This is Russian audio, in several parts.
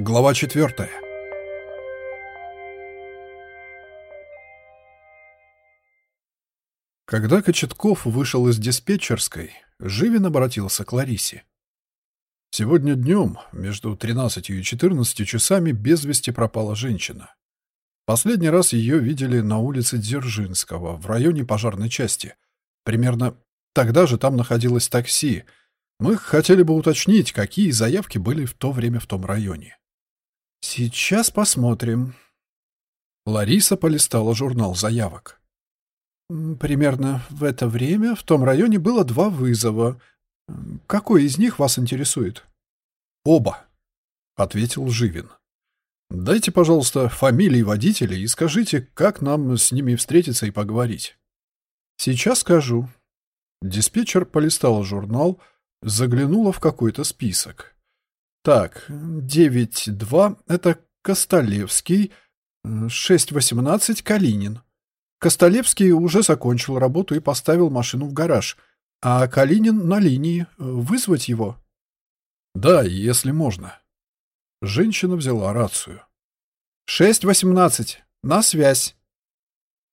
Глава четвертая. Когда Кочетков вышел из диспетчерской, Живин обратился к Ларисе. Сегодня днем, между 13 и 14 часами, без вести пропала женщина. Последний раз ее видели на улице Дзержинского, в районе пожарной части. Примерно тогда же там находилось такси. Мы хотели бы уточнить, какие заявки были в то время в том районе. Сейчас посмотрим. Лариса полистала журнал заявок. Примерно в это время в том районе было два вызова. Какой из них вас интересует? Оба, ответил Живин. Дайте, пожалуйста, фамилии водителей и скажите, как нам с ними встретиться и поговорить. Сейчас скажу. Диспетчер полистала журнал, заглянула в какой-то список. Так, 9-2 — это Костолевский, 6-18 — Калинин. Костолевский уже закончил работу и поставил машину в гараж, а Калинин на линии. Вызвать его? Да, если можно. Женщина взяла рацию. «Шесть восемнадцать. На связь».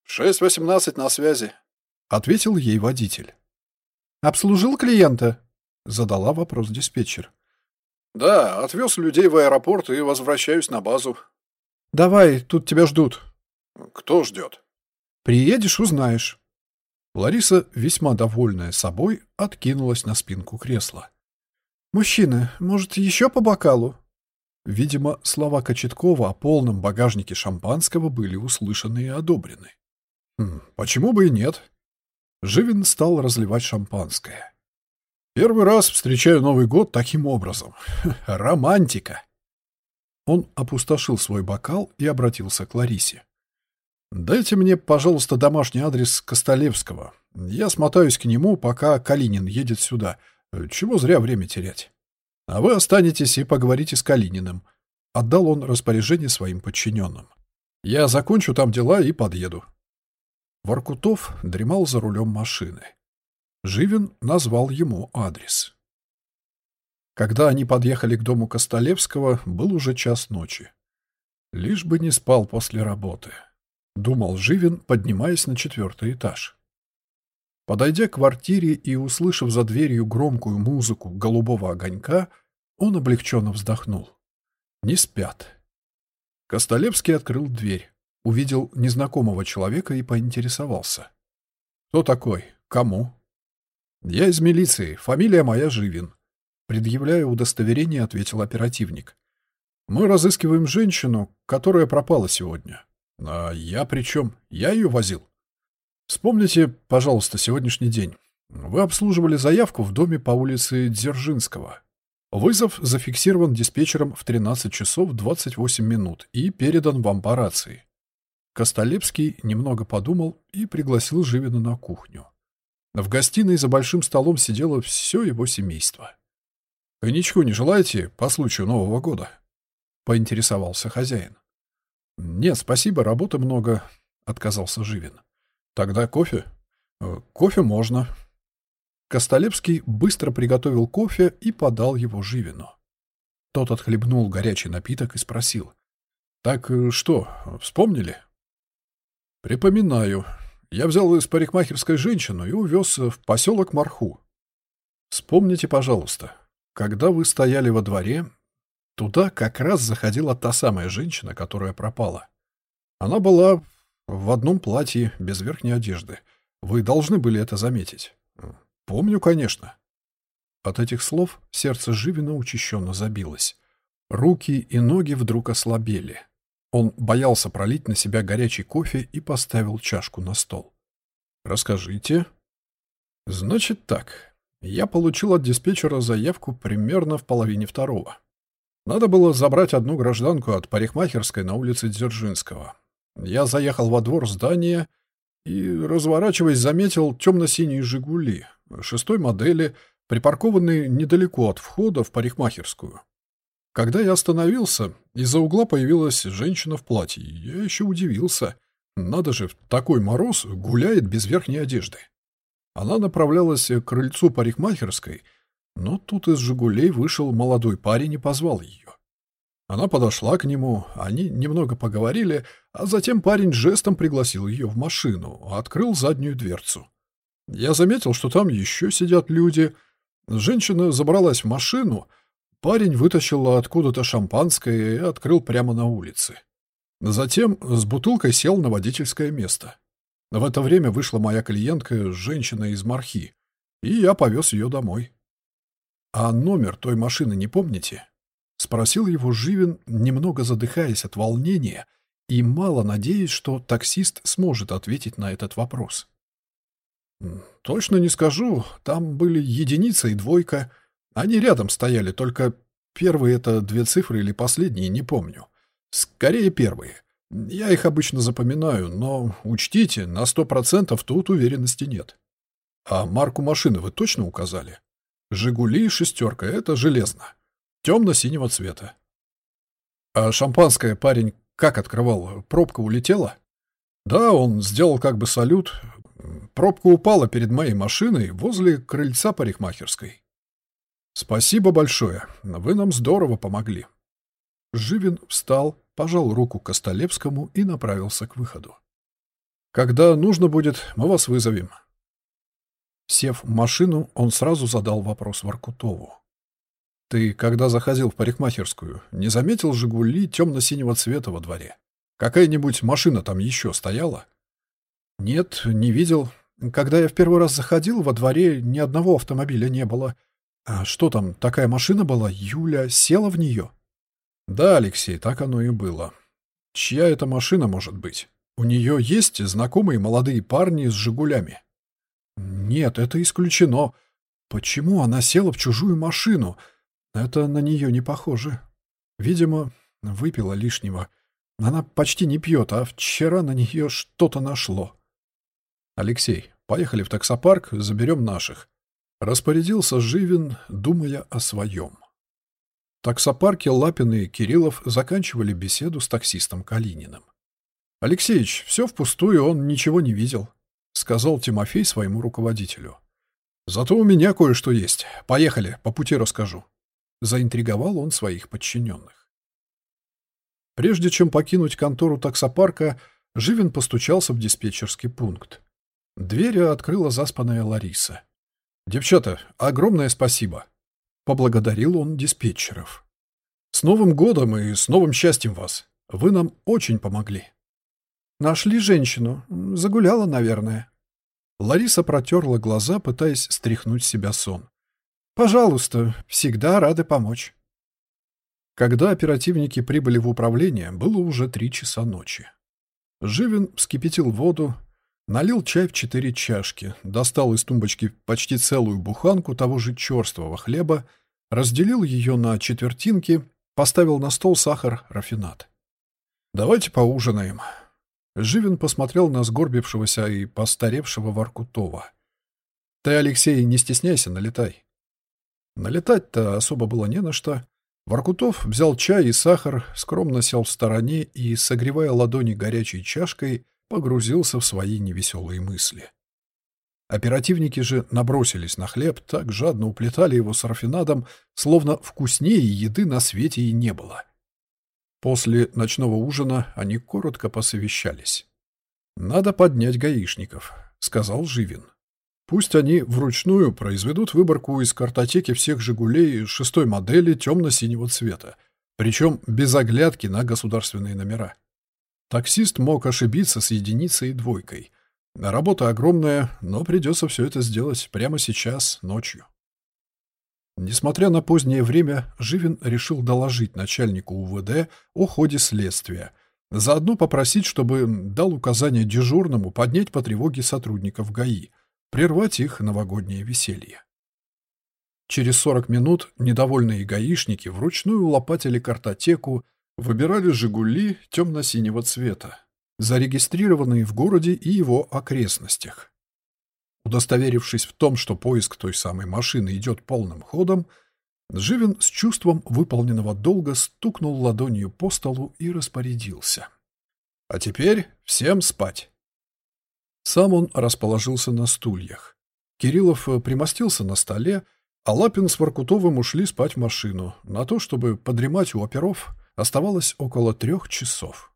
«Шесть восемнадцать на связи», — ответил ей водитель. «Обслужил клиента?» — задала вопрос диспетчер. «Да, отвез людей в аэропорт и возвращаюсь на базу». «Давай, тут тебя ждут». «Кто ждет?» «Приедешь, узнаешь». Лариса, весьма довольная собой, откинулась на спинку кресла. «Мужчина, может, еще по бокалу?» Видимо, слова Кочеткова о полном багажнике шампанского были услышаны и одобрены. Хм, почему бы и нет? Живин стал разливать шампанское. Первый раз встречаю Новый год таким образом. Романтика. Он опустошил свой бокал и обратился к Ларисе. «Дайте мне, пожалуйста, домашний адрес Костолевского. Я смотаюсь к нему, пока Калинин едет сюда. Чего зря время терять?» А вы останетесь и поговорите с Калининым. Отдал он распоряжение своим подчиненным. Я закончу там дела и подъеду. Воркутов дремал за рулем машины. Живин назвал ему адрес. Когда они подъехали к дому Костолевского, был уже час ночи. Лишь бы не спал после работы, думал Живин, поднимаясь на четвертый этаж. Подойдя к квартире и услышав за дверью громкую музыку голубого огонька, он облегченно вздохнул. Не спят. Костолевский открыл дверь, увидел незнакомого человека и поинтересовался. «Кто такой? Кому?» «Я из милиции. Фамилия моя Живин». Предъявляя удостоверение, ответил оперативник. «Мы разыскиваем женщину, которая пропала сегодня. А я при чем? Я ее возил». Вспомните, пожалуйста, сегодняшний день. Вы обслуживали заявку в доме по улице Дзержинского. Вызов зафиксирован диспетчером в 13 часов 28 минут и передан вам по рации. Костолепский немного подумал и пригласил Живина на кухню. В гостиной за большим столом сидело все его семейство. «Вы ничего не желаете по случаю Нового года?» — поинтересовался хозяин. «Нет, спасибо, работы много», — отказался Живин. Тогда кофе? Э, кофе можно. Костолевский быстро приготовил кофе и подал его Живину. Тот отхлебнул горячий напиток и спросил. «Так э, что, вспомнили?» «Припоминаю. Я взял из парикмахерской женщину и увез в поселок Марху. Вспомните, пожалуйста, когда вы стояли во дворе, туда как раз заходила та самая женщина, которая пропала. Она была в одном платье, без верхней одежды. Вы должны были это заметить. Помню, конечно. От этих слов сердце Живина учащенно забилось. Руки и ноги вдруг ослабели. Он боялся пролить на себя горячий кофе и поставил чашку на стол. «Расскажите». «Значит так. Я получил от диспетчера заявку примерно в половине второго. Надо было забрать одну гражданку от парикмахерской на улице Дзержинского. Я заехал во двор здания и, разворачиваясь, заметил темно-синие «Жигули» шестой модели, припаркованные недалеко от входа в парикмахерскую. Когда я остановился, из-за угла появилась женщина в платье. Я еще удивился. Надо же, в такой мороз гуляет без верхней одежды. Она направлялась к крыльцу парикмахерской, но тут из «Жигулей» вышел молодой парень и позвал ее. Она подошла к нему, они немного поговорили, а затем парень жестом пригласил ее в машину, открыл заднюю дверцу. Я заметил, что там еще сидят люди. Женщина забралась в машину, парень вытащил откуда-то шампанское и открыл прямо на улице. Затем с бутылкой сел на водительское место. В это время вышла моя клиентка, женщина из Мархи, и я повез ее домой. «А номер той машины не помните?» — спросил его Живин, немного задыхаясь от волнения и мало надеясь, что таксист сможет ответить на этот вопрос. «Точно не скажу. Там были единица и двойка. Они рядом стояли, только первые — это две цифры или последние, не помню. Скорее первые. Я их обычно запоминаю, но учтите, на сто процентов тут уверенности нет. А марку машины вы точно указали? «Жигули» шестерка — это железно. Темно-синего цвета. А шампанское парень как открывал? Пробка улетела? Да, он сделал как бы салют. Пробка упала перед моей машиной возле крыльца парикмахерской. Спасибо большое. Вы нам здорово помогли. Живин встал, пожал руку Костолевскому и направился к выходу. Когда нужно будет, мы вас вызовем. Сев в машину, он сразу задал вопрос Воркутову. «Ты, когда заходил в парикмахерскую, не заметил «Жигули» темно-синего цвета во дворе? Какая-нибудь машина там еще стояла?» «Нет, не видел. Когда я в первый раз заходил, во дворе ни одного автомобиля не было. А что там, такая машина была? Юля села в нее?» «Да, Алексей, так оно и было. Чья это машина может быть? У нее есть знакомые молодые парни с «Жигулями». Нет, это исключено. Почему она села в чужую машину? Это на нее не похоже. Видимо, выпила лишнего. Она почти не пьет, а вчера на нее что-то нашло. Алексей, поехали в таксопарк, заберем наших. Распорядился Живин, думая о своем. В таксопарке Лапин и Кириллов заканчивали беседу с таксистом Калининым. Алексеич, все впустую, он ничего не видел. — сказал Тимофей своему руководителю. «Зато у меня кое-что есть. Поехали, по пути расскажу». Заинтриговал он своих подчиненных. Прежде чем покинуть контору таксопарка, Живин постучался в диспетчерский пункт. Дверь открыла заспанная Лариса. «Девчата, огромное спасибо!» Поблагодарил он диспетчеров. «С Новым годом и с новым счастьем вас! Вы нам очень помогли!» Нашли женщину. Загуляла, наверное. Лариса протерла глаза, пытаясь стряхнуть с себя сон. «Пожалуйста, всегда рады помочь». Когда оперативники прибыли в управление, было уже три часа ночи. Живин вскипятил воду, налил чай в четыре чашки, достал из тумбочки почти целую буханку того же черствого хлеба, разделил ее на четвертинки, поставил на стол сахар, рафинат. «Давайте поужинаем», Живин посмотрел на сгорбившегося и постаревшего Воркутова. «Ты, Алексей, не стесняйся, налетай». Налетать-то особо было не на что. Воркутов взял чай и сахар, скромно сел в стороне и, согревая ладони горячей чашкой, погрузился в свои невеселые мысли. Оперативники же набросились на хлеб, так жадно уплетали его с рафинадом, словно вкуснее еды на свете и не было. — После ночного ужина они коротко посовещались. «Надо поднять гаишников», — сказал Живин. «Пусть они вручную произведут выборку из картотеки всех «Жигулей» шестой модели темно-синего цвета, причем без оглядки на государственные номера. Таксист мог ошибиться с единицей и двойкой. Работа огромная, но придется все это сделать прямо сейчас, ночью. Несмотря на позднее время, Живин решил доложить начальнику УВД о ходе следствия, заодно попросить, чтобы дал указание дежурному поднять по тревоге сотрудников ГАИ, прервать их новогоднее веселье. Через 40 минут недовольные гаишники вручную лопатили картотеку, выбирали «Жигули» темно-синего цвета, зарегистрированные в городе и его окрестностях. Удостоверившись в том, что поиск той самой машины идет полным ходом, Живин с чувством выполненного долга стукнул ладонью по столу и распорядился. «А теперь всем спать!» Сам он расположился на стульях. Кириллов примостился на столе, а Лапин с Воркутовым ушли спать в машину, на то, чтобы подремать у оперов, Оставалось около трех часов.